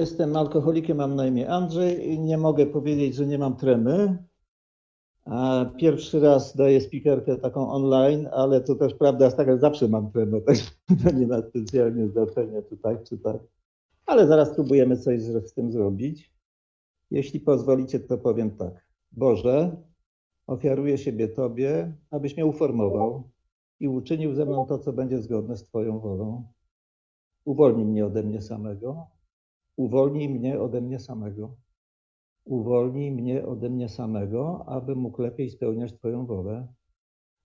Jestem alkoholikiem, mam na imię Andrzej i nie mogę powiedzieć, że nie mam tremy. Pierwszy raz daję spikerkę taką online, ale to też prawda jest taka, że zawsze mam tremę, także to nie ma specjalnie znaczenia, czy tak, czy tak. Ale zaraz próbujemy coś z tym zrobić. Jeśli pozwolicie, to powiem tak. Boże, ofiaruję siebie Tobie, abyś mnie uformował i uczynił ze mną to, co będzie zgodne z Twoją wolą. Uwolnij mnie ode mnie samego, uwolnij mnie ode mnie samego uwolnij mnie ode mnie samego, aby mógł lepiej spełniać Twoją wolę.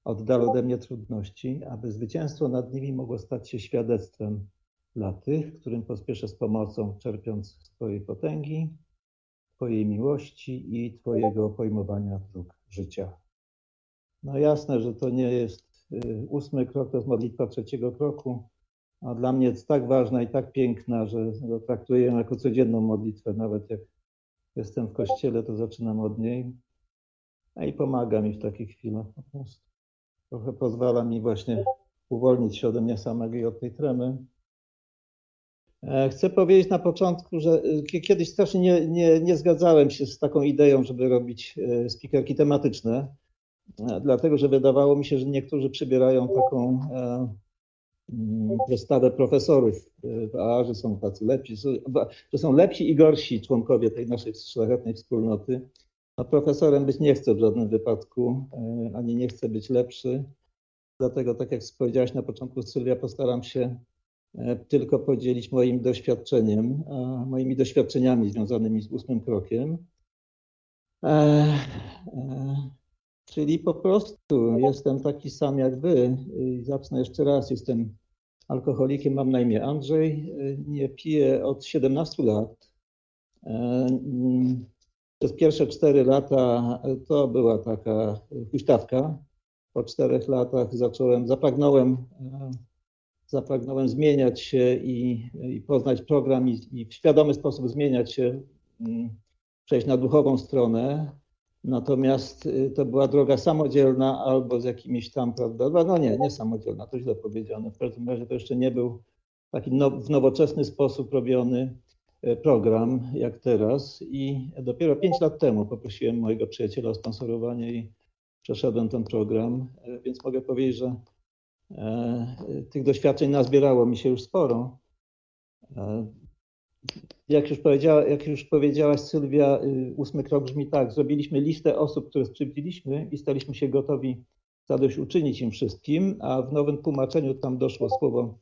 Oddal ode mnie trudności, aby zwycięstwo nad nimi mogło stać się świadectwem dla tych, którym pospieszę z pomocą, czerpiąc z Twojej potęgi, Twojej miłości i Twojego pojmowania dróg życia. No jasne, że to nie jest y, ósmy krok, to jest modlitwa trzeciego kroku, a dla mnie jest tak ważna i tak piękna, że traktuję ją jako codzienną modlitwę, nawet jak jestem w kościele, to zaczynam od niej. A i pomaga mi w takich chwilach po prostu. Trochę pozwala mi właśnie uwolnić się ode mnie samego i od tej tremy. E, chcę powiedzieć na początku, że e, kiedyś strasznie nie, nie, nie zgadzałem się z taką ideą, żeby robić e, spikerki tematyczne, dlatego że wydawało mi się, że niektórzy przybierają taką postawę mm, profesorów, a że są tacy lepsi, że są lepsi i gorsi członkowie tej naszej szlachetnej wspólnoty. A profesorem być nie chcę w żadnym wypadku, e, ani nie chcę być lepszy. Dlatego, tak jak powiedziałaś na początku, Sylwia, postaram się e, tylko podzielić moim doświadczeniem, moimi doświadczeniami związanymi z ósmym krokiem. E, Czyli po prostu jestem taki sam jak wy. Zacznę jeszcze raz. Jestem alkoholikiem, mam na imię Andrzej. Nie piję od 17 lat. Przez pierwsze 4 lata to była taka huśtawka. Po czterech latach zacząłem, zapragnąłem, zapragnąłem zmieniać się i, i poznać program i, i w świadomy sposób zmieniać się, przejść na duchową stronę. Natomiast y, to była droga samodzielna albo z jakimiś tam, prawda? No, no nie, nie samodzielna, to źle powiedziane. W każdym razie to jeszcze nie był taki no, w nowoczesny sposób robiony y, program jak teraz. I dopiero pięć lat temu poprosiłem mojego przyjaciela o sponsorowanie i przeszedłem ten program, y, więc mogę powiedzieć, że e, tych doświadczeń nazbierało mi się już sporo. Jak już, powiedziała, jak już powiedziałaś Sylwia, y, ósmy krok brzmi tak, zrobiliśmy listę osób, które skrzywdziliśmy i staliśmy się gotowi zadośćuczynić im wszystkim, a w nowym tłumaczeniu tam doszło słowo,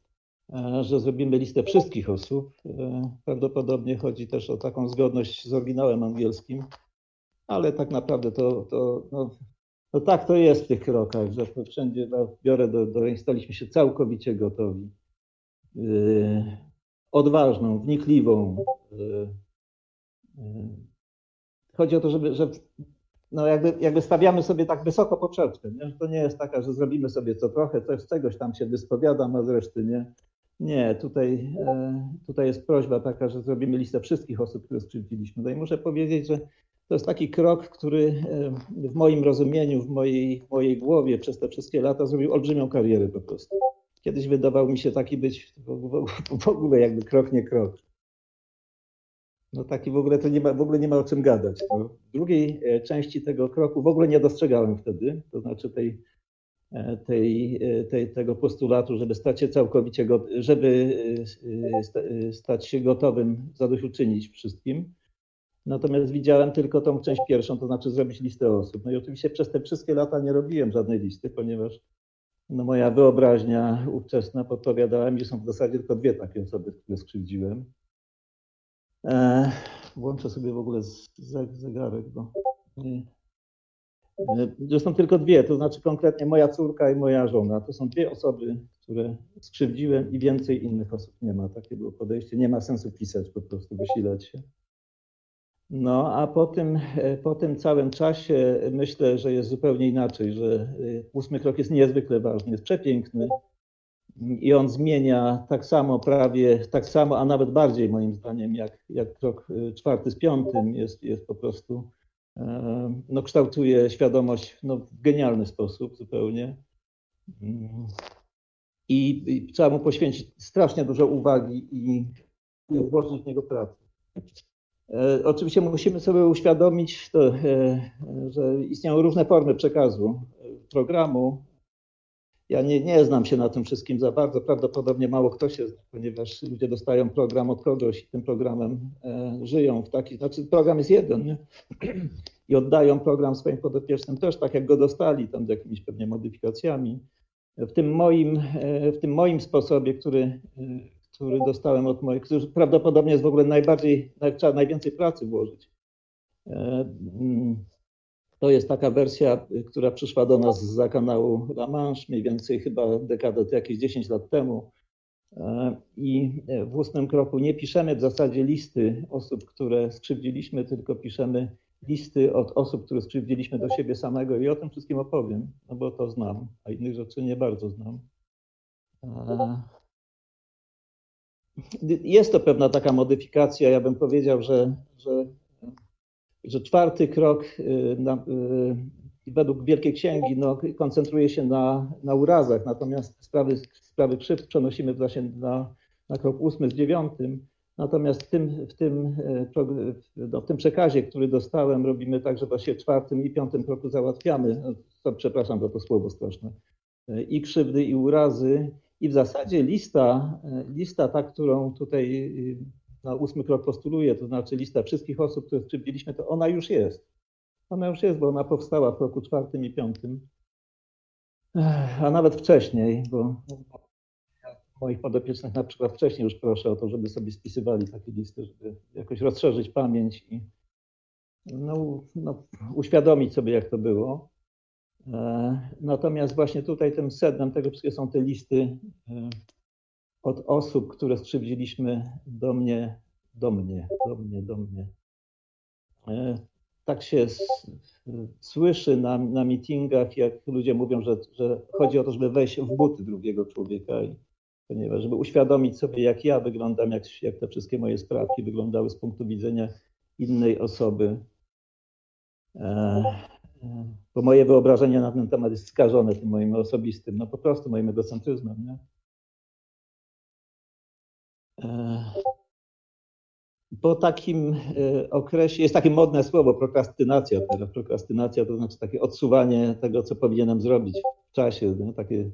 e, że zrobimy listę wszystkich osób. E, prawdopodobnie chodzi też o taką zgodność z oryginałem angielskim, ale tak naprawdę to, to no, no tak to jest w tych krokach, że wszędzie no, biorę do, do staliśmy się całkowicie gotowi. Y, odważną, wnikliwą. E, e, chodzi o to, żeby, że no jakby, jakby stawiamy sobie tak wysoko poprzeczkę. Nie? To nie jest taka, że zrobimy sobie co trochę, coś czegoś tam się wyspowiadam, a z reszty nie. Nie, tutaj, e, tutaj jest prośba taka, że zrobimy listę wszystkich osób, które skrzywdziliśmy. No i muszę powiedzieć, że to jest taki krok, który w moim rozumieniu, w mojej, w mojej głowie przez te wszystkie lata zrobił olbrzymią karierę po prostu. Kiedyś wydawał mi się taki być w ogóle jakby krok nie krok. No taki w ogóle to nie ma, w ogóle nie ma o czym gadać. No, w drugiej e, części tego kroku w ogóle nie dostrzegałem wtedy, to znaczy tej, e, tej, e, tej, tego postulatu, żeby stać się całkowicie, żeby stać się gotowym zadośćuczynić wszystkim. Natomiast widziałem tylko tą część pierwszą, to znaczy zrobić listę osób. No i oczywiście przez te wszystkie lata nie robiłem żadnej listy, ponieważ no moja wyobraźnia ówczesna podpowiadała mi, że są w zasadzie tylko dwie takie osoby, które skrzywdziłem. E, włączę sobie w ogóle zegarek, bo że są tylko dwie, to znaczy konkretnie moja córka i moja żona. To są dwie osoby, które skrzywdziłem i więcej innych osób nie ma. Takie było podejście. Nie ma sensu pisać, po prostu wysilać się. No, a po tym, e, po tym całym czasie myślę, że jest zupełnie inaczej, że e, ósmy krok jest niezwykle ważny, jest przepiękny i on zmienia tak samo prawie, tak samo, a nawet bardziej moim zdaniem, jak, jak krok e, czwarty z piątym jest, jest po prostu, no kształtuje świadomość no, w genialny sposób zupełnie. I, I trzeba mu poświęcić strasznie dużo uwagi i włożyć w niego pracę. E, oczywiście musimy sobie uświadomić, to, że istnieją różne formy przekazu programu. Ja nie, nie znam się na tym wszystkim za bardzo. Prawdopodobnie mało kto się ponieważ ludzie dostają program od kogoś i tym programem żyją w taki. Znaczy, program jest jeden nie? i oddają program swoim podopiecznym też tak, jak go dostali, tam z jakimiś pewnie modyfikacjami. W tym moim, w tym moim sposobie, który, który dostałem od moich, który prawdopodobnie jest w ogóle najbardziej, trzeba najwięcej pracy włożyć. To jest taka wersja, która przyszła do nas za kanału La Manche, mniej więcej chyba dekadę, jakieś 10 lat temu. I w ósmym kroku nie piszemy w zasadzie listy osób, które skrzywdziliśmy, tylko piszemy listy od osób, które skrzywdziliśmy do siebie samego i o tym wszystkim opowiem, no bo to znam, a innych rzeczy nie bardzo znam. Jest to pewna taka modyfikacja, ja bym powiedział, że, że, że czwarty krok y, na, y, według Wielkiej Księgi no, koncentruje się na, na urazach, natomiast sprawy, sprawy krzywd przenosimy właśnie na, na krok ósmy z dziewiątym. Natomiast w tym, w, tym, e, no, w tym przekazie, który dostałem, robimy tak, że właśnie w czwartym i piątym kroku załatwiamy, no, przepraszam za to słowo straszne, i krzywdy, i urazy. I w zasadzie lista, e, lista ta, którą tutaj na ósmy krok postuluję, to znaczy lista wszystkich osób, które skrzywdziliśmy, to ona już jest. Ona już jest, bo ona powstała w roku czwartym i piątym, a nawet wcześniej, bo moich podopiecznych na przykład wcześniej już proszę o to, żeby sobie spisywali takie listy, żeby jakoś rozszerzyć pamięć i no, no, uświadomić sobie, jak to było. E, natomiast właśnie tutaj tym sednem tego wszystkiego są te listy e, od osób, które skrzywdziliśmy do mnie, do mnie, do mnie, do mnie. E, tak się słyszy na, na meetingach, jak ludzie mówią, że, że chodzi o to, żeby wejść w buty drugiego człowieka i ponieważ żeby uświadomić sobie, jak ja wyglądam, jak, jak te wszystkie moje sprawki wyglądały z punktu widzenia innej osoby. E, bo moje wyobrażenie na ten temat jest skażone tym moim osobistym, no po prostu moim egocentryzmem. Nie? E, po takim okresie, jest takie modne słowo prokrastynacja teraz. Prokrastynacja to znaczy takie odsuwanie tego, co powinienem zrobić w czasie, takie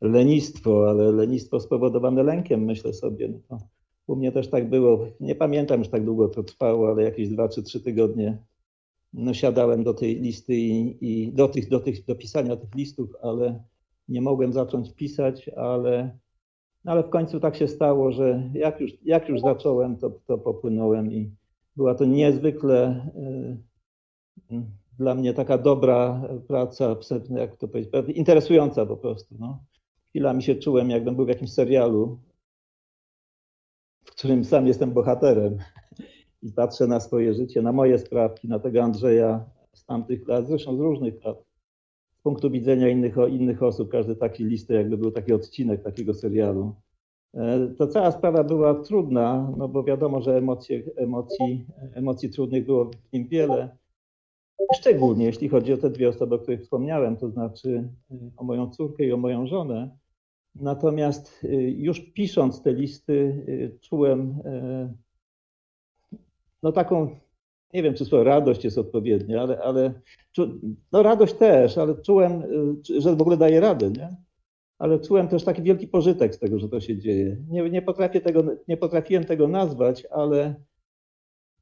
lenistwo, ale lenistwo spowodowane lękiem, myślę sobie. No u mnie też tak było. Nie pamiętam już tak długo to trwało, ale jakieś dwa czy trzy tygodnie siadałem do tej listy i, i do, tych, do, tych, do pisania tych listów, ale nie mogłem zacząć pisać, ale, no, ale w końcu tak się stało, że jak już, jak już zacząłem, to, to popłynąłem i była to niezwykle y, dla mnie taka dobra praca, jak to powiedzieć, interesująca po prostu. No chwilami się czułem, jakbym był w jakimś serialu, w którym sam jestem bohaterem i patrzę na swoje życie, na moje sprawki, na tego Andrzeja z tamtych lat, zresztą z różnych lat. Z punktu widzenia innych, innych osób, każdy taki listy, jakby był taki odcinek takiego serialu. E, to cała sprawa była trudna, no bo wiadomo, że emocje, emocji, emocji trudnych było w nim wiele. Szczególnie jeśli chodzi o te dwie osoby, o których wspomniałem, to znaczy e, o moją córkę i o moją żonę. Natomiast y, już pisząc te listy, czułem e, no taką, nie wiem czy słowo radość jest odpowiednie, ale, ale no radość też, ale czułem, y, że w ogóle daję radę, nie? Ale czułem też taki wielki pożytek z tego, że to się dzieje. Nie, nie, potrafię tego, nie potrafiłem tego nazwać, ale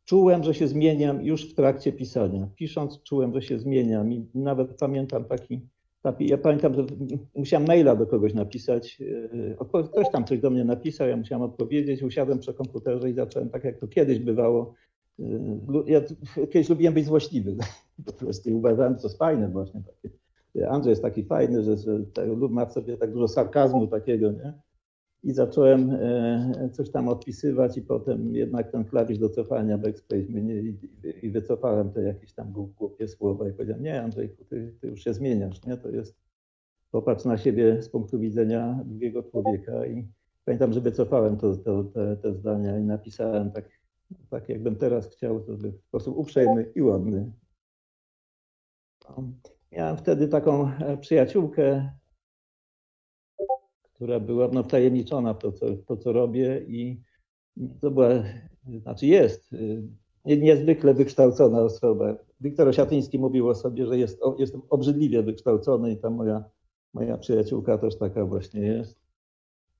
czułem, że się zmieniam już w trakcie pisania. Pisząc, czułem, że się zmieniam i nawet pamiętam taki ja pamiętam, że musiałem maila do kogoś napisać. E, ktoś tam coś do mnie napisał, ja musiałem odpowiedzieć. Usiadłem przy komputerze i zacząłem tak, jak to kiedyś bywało. E, ja kiedyś lubiłem być złośliwy. Po prostu uważałem, że to jest fajne właśnie. Andrzej jest taki fajny, że, że ma w sobie tak dużo sarkazmu takiego, nie? i zacząłem e, coś tam odpisywać i potem jednak ten klawisz do cofania backspace mnie i, i wycofałem te jakieś tam głupie słowa i powiedziałem, nie Andrzejku, ty, ty już się zmieniasz, nie? To jest, popatrz na siebie z punktu widzenia drugiego człowieka i pamiętam, że wycofałem to, to, te, te zdania i napisałem tak, tak jakbym teraz chciał, to w sposób uprzejmy i ładny. Miałem wtedy taką e, przyjaciółkę, która była no, wtajemniczona w to co, to, co robię i to była znaczy jest niezwykle wykształcona osoba. Wiktor Osiatyński mówił o sobie, że jest, jestem obrzydliwie wykształcony i ta moja, moja przyjaciółka też taka właśnie jest.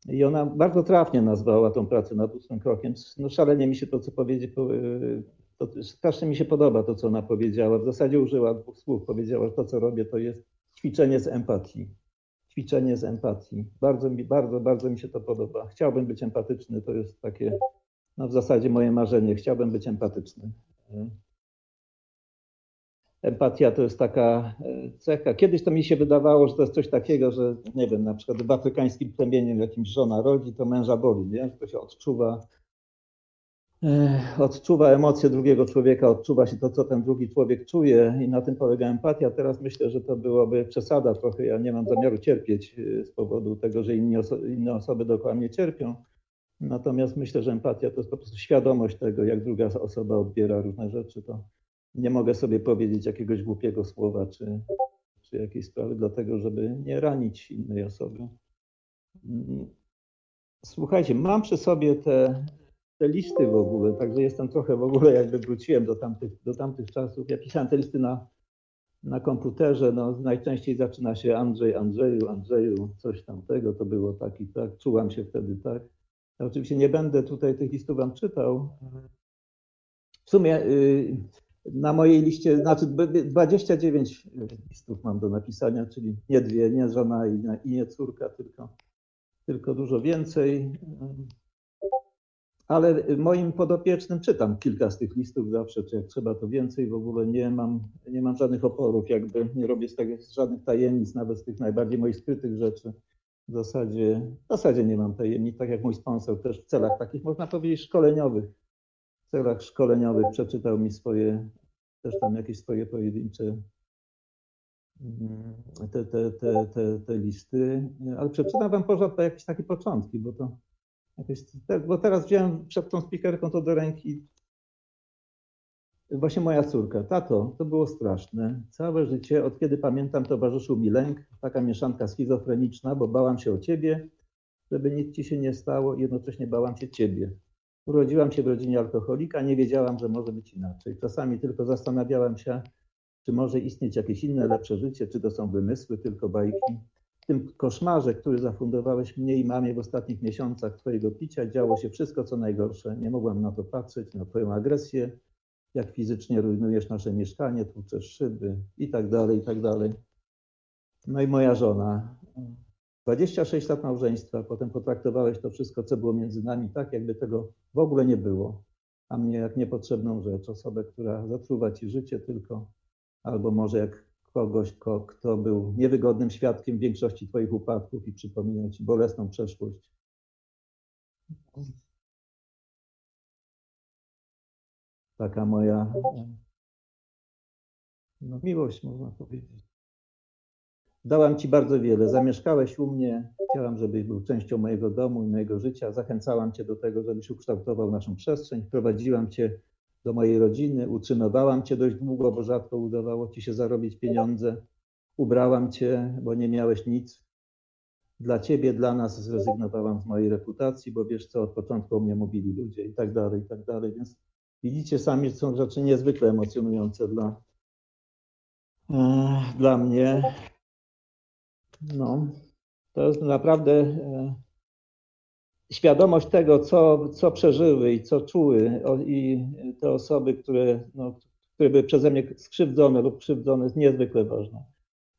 I ona bardzo trafnie nazwała tą pracę nad ósmym krokiem. No szalenie mi się to, co powiedzieć, to strasznie mi się podoba to, co ona powiedziała. W zasadzie użyła dwóch słów. Powiedziała, że to, co robię, to jest ćwiczenie z empatii. Ćwiczenie z empatii. Bardzo mi, bardzo, bardzo mi się to podoba. Chciałbym być empatyczny. To jest takie, no w zasadzie moje marzenie. Chciałbym być empatyczny. Empatia to jest taka e, cecha. Kiedyś to mi się wydawało, że to jest coś takiego, że nie wiem, na przykład w afrykańskim plemieniu jakimś żona rodzi, to męża boli, nie? To się odczuwa, e, odczuwa emocje drugiego człowieka, odczuwa się to, co ten drugi człowiek czuje i na tym polega empatia. Teraz myślę, że to byłoby przesada trochę. Ja nie mam zamiaru cierpieć e, z powodu tego, że inni oso inne osoby dookoła mnie cierpią. Natomiast myślę, że empatia to jest po prostu świadomość tego, jak druga osoba odbiera różne rzeczy. To nie mogę sobie powiedzieć jakiegoś głupiego słowa czy, czy jakiejś sprawy, dlatego żeby nie ranić innej osoby. Słuchajcie, mam przy sobie te, te listy w ogóle, także jestem trochę w ogóle jakby wróciłem do tamtych, do tamtych czasów. Ja pisałem te listy na, na komputerze, no najczęściej zaczyna się Andrzej, Andrzeju, Andrzeju, coś tamtego, to było tak i tak, czułam się wtedy tak. Ja oczywiście nie będę tutaj tych listów wam czytał. W sumie y, na mojej liście, znaczy 29 listów mam do napisania, czyli nie dwie, nie żona i nie córka, tylko, tylko dużo więcej. Ale moim podopiecznym czytam kilka z tych listów zawsze, czy jak trzeba to więcej, w ogóle nie mam, nie mam żadnych oporów, jakby nie robię z tego żadnych tajemnic, nawet z tych najbardziej moich skrytych rzeczy. W zasadzie, w zasadzie nie mam tajemnic, tak jak mój sponsor też w celach takich, można powiedzieć, szkoleniowych celach szkoleniowych przeczytał mi swoje, też tam jakieś swoje pojedyncze mm, te, te, te, te, te listy, ale przeczytam wam porządku jakieś takie początki, bo to jakieś, bo teraz wziąłem przed tą spikerką to do ręki właśnie moja córka. Tato, to było straszne. Całe życie, od kiedy pamiętam, towarzyszył mi lęk, taka mieszanka schizofreniczna, bo bałam się o ciebie, żeby nic ci się nie stało i jednocześnie bałam się ciebie. Urodziłam się w rodzinie alkoholika, nie wiedziałam, że może być inaczej. Czasami tylko zastanawiałam się, czy może istnieć jakieś inne, lepsze życie, czy to są wymysły, tylko bajki. W tym koszmarze, który zafundowałeś mnie i mamie w ostatnich miesiącach Twojego picia, działo się wszystko, co najgorsze. Nie mogłam na to patrzeć, na Twoją agresję, jak fizycznie rujnujesz nasze mieszkanie, tłuczesz szyby i tak dalej, i tak dalej. No i moja żona, 26 lat małżeństwa, potem potraktowałeś to wszystko, co było między nami, tak, jakby tego w ogóle nie było, a mnie jak niepotrzebną rzecz, osobę, która zatruwa ci życie tylko, albo może jak kogoś, kto był niewygodnym świadkiem większości twoich upadków i przypominał ci bolesną przeszłość. Taka moja no, miłość, można powiedzieć. Dałam Ci bardzo wiele. Zamieszkałeś u mnie. Chciałam, żebyś był częścią mojego domu i mojego życia. Zachęcałam Cię do tego, żebyś ukształtował naszą przestrzeń. Wprowadziłam Cię do mojej rodziny. Utrzymywałam Cię dość długo, bo rzadko udawało Ci się zarobić pieniądze. Ubrałam Cię, bo nie miałeś nic. Dla Ciebie, dla nas zrezygnowałam z mojej reputacji, bo wiesz co, od początku o mnie mówili ludzie i tak dalej, i tak dalej. Więc widzicie sami, są rzeczy niezwykle emocjonujące dla, dla mnie. No, to jest naprawdę e, świadomość tego, co, co przeżyły i co czuły i te osoby, które, no, które były przeze mnie skrzywdzone lub krzywdzone, jest niezwykle ważna.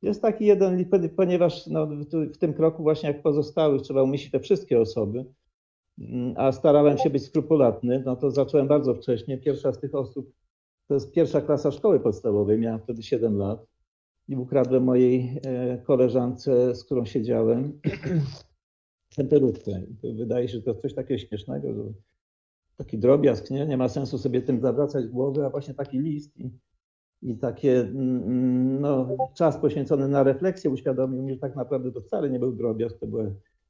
Jest taki jeden, ponieważ no, w tym kroku właśnie jak pozostałych trzeba umieścić te wszystkie osoby, mm, a starałem się być skrupulatny, no to zacząłem bardzo wcześnie. Pierwsza z tych osób to jest pierwsza klasa szkoły podstawowej, miałem wtedy 7 lat i ukradłem mojej e, koleżance, z którą siedziałem, temperówkę. Wydaje się, że to coś takiego śmiesznego, że taki drobiazg, nie? nie ma sensu sobie tym zawracać głowy, a właśnie taki list i, i takie mm, mm, no, czas poświęcony na refleksję uświadomił mi, że tak naprawdę to wcale nie był drobiazg, to była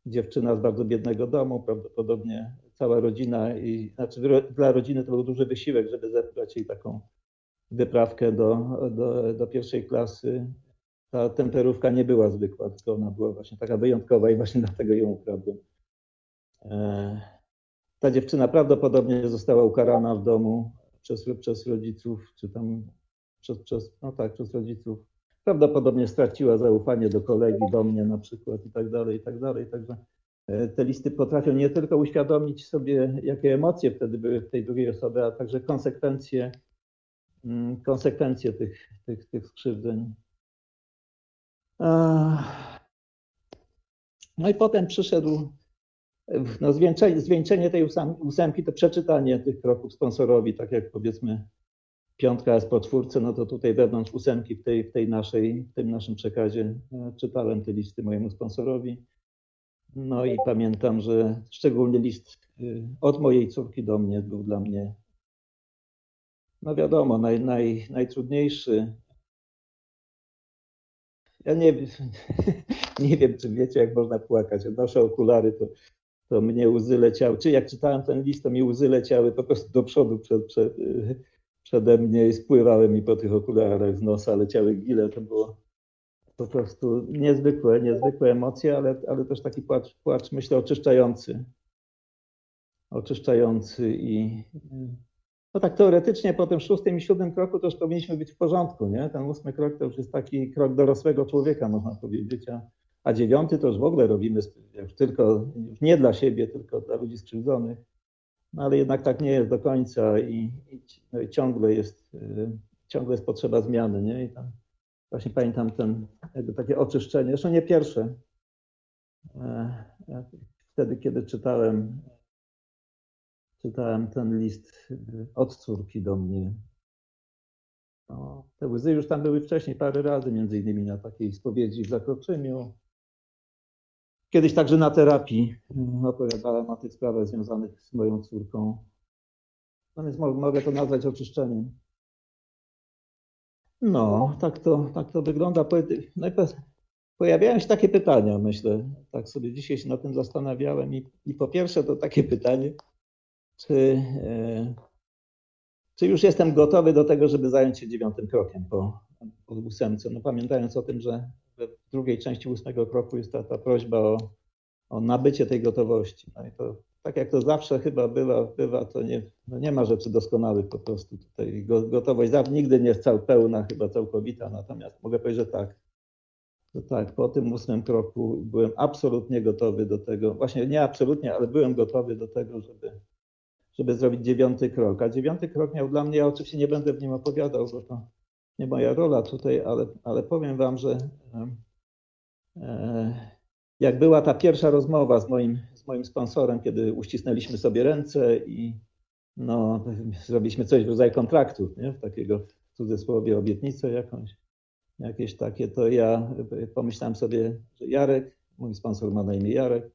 dziewczyna z bardzo biednego domu, prawdopodobnie cała rodzina i znaczy dla rodziny to był duży wysiłek, żeby zebrać jej taką wyprawkę do, do, do pierwszej klasy, ta temperówka nie była zwykła, tylko ona była właśnie taka wyjątkowa i właśnie dlatego ją ukradłem. E, ta dziewczyna prawdopodobnie została ukarana w domu przez, przez rodziców, czy tam przez, przez, no tak, przez rodziców. Prawdopodobnie straciła zaufanie do kolegi, do mnie na przykład i tak dalej, i tak dalej. Także e, te listy potrafią nie tylko uświadomić sobie, jakie emocje wtedy były w tej drugiej osobie, a także konsekwencje, konsekwencje tych, tych, tych skrzywdzeń. No i potem przyszedł no, zwieńczenie, zwieńczenie tej ósemki to przeczytanie tych kroków sponsorowi, tak jak powiedzmy piątka jest po czwórce, no to tutaj wewnątrz ósemki w tej, w tej naszej, w tym naszym przekazie e, czytałem te listy mojemu sponsorowi. No i pamiętam, że szczególnie list y, od mojej córki do mnie był dla mnie, no wiadomo, naj, naj, najtrudniejszy. Ja nie, nie wiem, czy wiecie, jak można płakać. Noszę okulary, to to mnie łzy leciały. Czy jak czytałem ten list, to mi łzy leciały po prostu do przodu przed, przed, przede mnie i spływały mi po tych okularach z nosa, leciały gile. To było po prostu niezwykłe, niezwykłe emocje, ale, ale też taki płacz, płacz, myślę, oczyszczający. Oczyszczający i no tak teoretycznie po tym szóstym i siódmym kroku to już powinniśmy być w porządku, nie? Ten ósmy krok to już jest taki krok dorosłego człowieka, można powiedzieć, a a dziewiąty to już w ogóle robimy już tylko, już nie dla siebie, tylko dla ludzi skrzywdzonych. No ale jednak tak nie jest do końca i, i, no i ciągle, jest, y, ciągle jest potrzeba zmiany. Nie? I tam właśnie pamiętam ten, jakby takie oczyszczenie, zresztą nie pierwsze. E, e, wtedy, kiedy czytałem, czytałem ten list y, od córki do mnie, no, te łzy już tam były wcześniej parę razy, między innymi na takiej spowiedzi w Zakroczymiu, Kiedyś także na terapii mm, opowiadałem o tych sprawach związanych z moją córką. No więc mogę to nazwać oczyszczeniem. No, tak to, tak to wygląda. Pojawiają się takie pytania, myślę. Tak sobie dzisiaj się nad tym zastanawiałem. I, i po pierwsze to takie pytanie, czy, e, czy już jestem gotowy do tego, żeby zająć się dziewiątym krokiem po, po ósemce. No pamiętając o tym, że w drugiej części ósmego kroku jest ta, ta prośba o, o nabycie tej gotowości. No i to tak jak to zawsze chyba bywa, bywa to nie, no nie ma rzeczy doskonałych po prostu tutaj. Gotowość nigdy nie jest cał pełna, chyba całkowita, natomiast mogę powiedzieć, że tak. To tak, po tym ósmym kroku byłem absolutnie gotowy do tego, właśnie nie absolutnie, ale byłem gotowy do tego, żeby, żeby zrobić dziewiąty krok. A dziewiąty krok miał dla mnie, ja oczywiście nie będę w nim opowiadał, bo to nie moja rola tutaj, ale, ale powiem Wam, że e, jak była ta pierwsza rozmowa z moim, z moim sponsorem, kiedy uścisnęliśmy sobie ręce i no, zrobiliśmy coś w rodzaju kontraktu, nie? takiego w cudzysłowie obietnicę jakąś, jakieś takie, to ja pomyślałem sobie, że Jarek, mój sponsor ma na imię Jarek,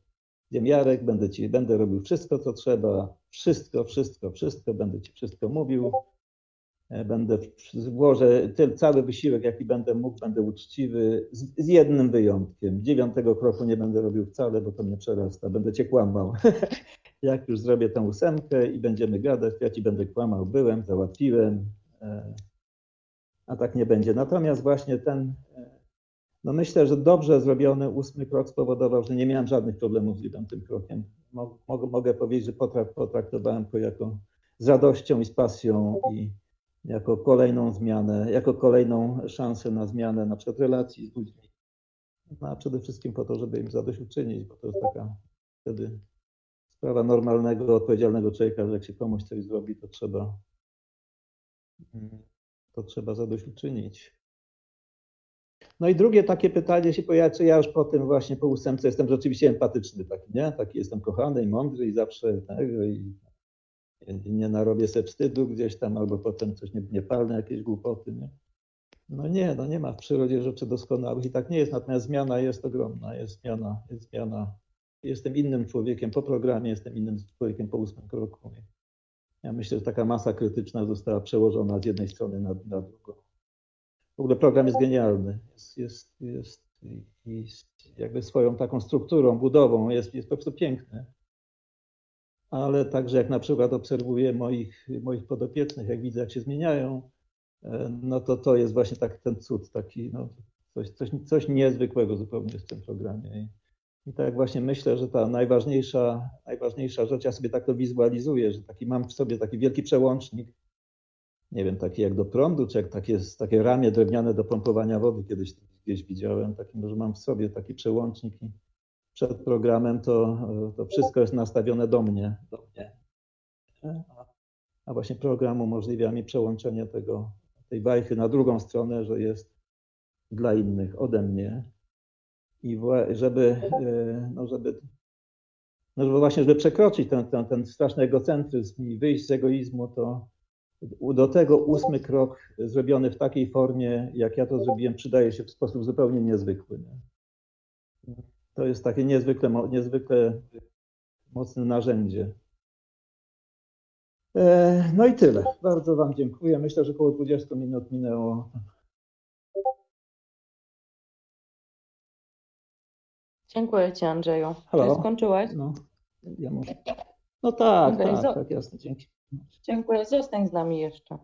wiem Jarek, będę ci, będę robił wszystko, co trzeba, wszystko, wszystko, wszystko, będę ci wszystko mówił, E, będę włożę cały wysiłek, jaki będę mógł, będę uczciwy, z, z, jednym wyjątkiem. Dziewiątego kroku nie będę robił wcale, bo to mnie przerasta. Będę cię kłamał. Jak już zrobię tę ósemkę i będziemy gadać, ja ci będę kłamał. Byłem, załatwiłem, e, a tak nie będzie. Natomiast właśnie ten, e, no myślę, że dobrze zrobiony ósmy krok spowodował, że nie miałem żadnych problemów z dziewiątym krokiem. Mogę, mogę powiedzieć, że potraktowałem go jako z radością i z pasją i jako kolejną zmianę, jako kolejną szansę na zmianę na przykład relacji z ludźmi. No, a przede wszystkim po to, żeby im zadośćuczynić, bo to jest taka wtedy sprawa normalnego, odpowiedzialnego człowieka, że jak się komuś coś zrobi, to trzeba to trzeba zadośćuczynić. No i drugie takie pytanie się pojawia, czy ja już po tym właśnie po ósemce jestem rzeczywiście empatyczny taki, nie? Taki jestem kochany i mądry i zawsze tak, i nie narobię sobie wstydu gdzieś tam, albo potem coś nie, nie jakieś głupoty, nie? No nie, no nie ma w przyrodzie rzeczy doskonałych i tak nie jest, natomiast zmiana jest ogromna, jest zmiana, jest zmiana. Jestem innym człowiekiem po programie, jestem innym człowiekiem po ósmym kroku. Ja myślę, że taka masa krytyczna została przełożona z jednej strony na, na drugą. W ogóle program jest genialny, jest, jest, jest, jest jakby swoją taką strukturą, budową, jest, jest po prostu piękny ale także jak na przykład obserwuję moich, moich podopiecznych, jak widzę, jak się zmieniają, e, no to to jest właśnie tak ten cud, taki no, coś, coś, coś niezwykłego zupełnie w tym programie. I tak właśnie myślę, że ta najważniejsza, najważniejsza rzecz, ja sobie tak to wizualizuję, że taki mam w sobie taki wielki przełącznik, nie wiem, taki jak do prądu, czy jak takie, takie ramię drewniane do pompowania wody kiedyś gdzieś widziałem, taki, że mam w sobie taki przełącznik i przed programem to, to wszystko jest nastawione do mnie, do mnie. A, właśnie program umożliwia mi przełączenie tego, tej wajchy na drugą stronę, że jest dla innych ode mnie i żeby, e, no żeby, no żeby właśnie, żeby przekroczyć ten, ten, ten straszny egocentryzm i wyjść z egoizmu, to do tego ósmy krok zrobiony w takiej formie, jak ja to zrobiłem, przydaje się w sposób zupełnie niezwykły. Nie? To jest takie niezwykle, niezwykle mocne narzędzie. E, No i tyle. Bardzo Wam dziękuję. Myślę, że około 20 minut minęło. Dziękuję Ci, Andrzeju. Halo? Czy skończyłeś? No, ja może... no tak, Okej, tak, zo- tak, jasne, dzięki. Dziękuję. Zostań z nami jeszcze.